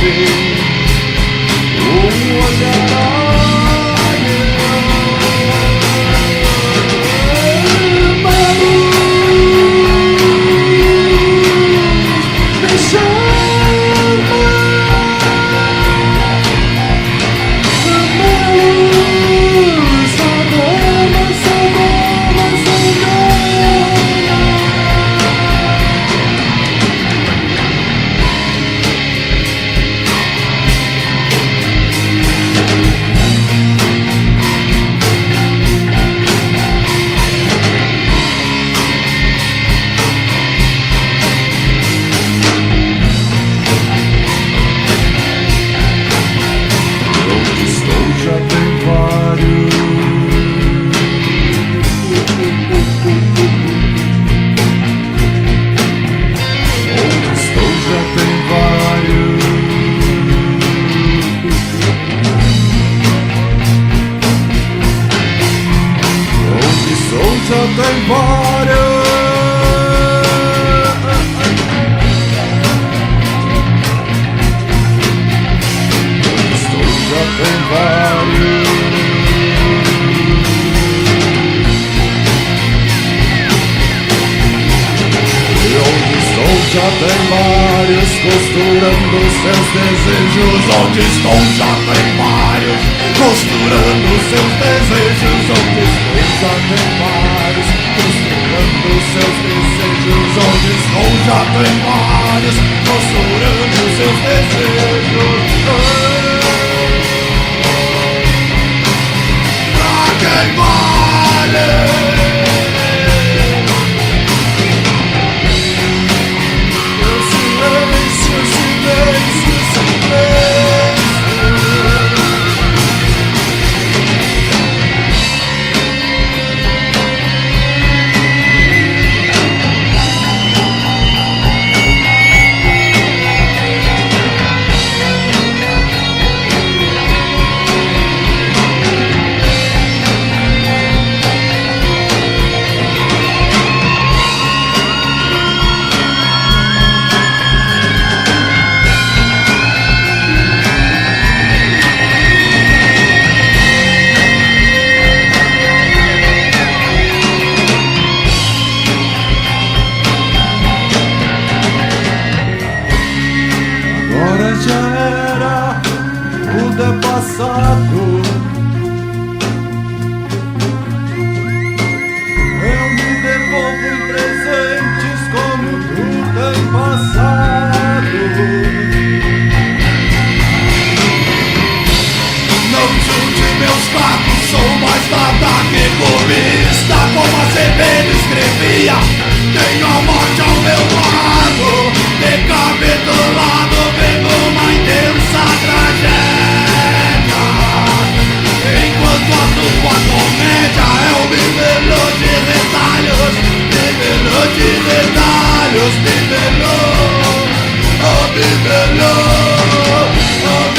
free seu tempório. Estou já tempório. Onde estou já tem vários costurando seus desejos Onde estou já tem vários costurando seus desejos já tem mais, costurando seus desejos. já era passado. Eu me devolvo em presentes como tudo tem passado. Não junte meus papos, sou mais nada que comista, como a Azevedo escrevia. is the law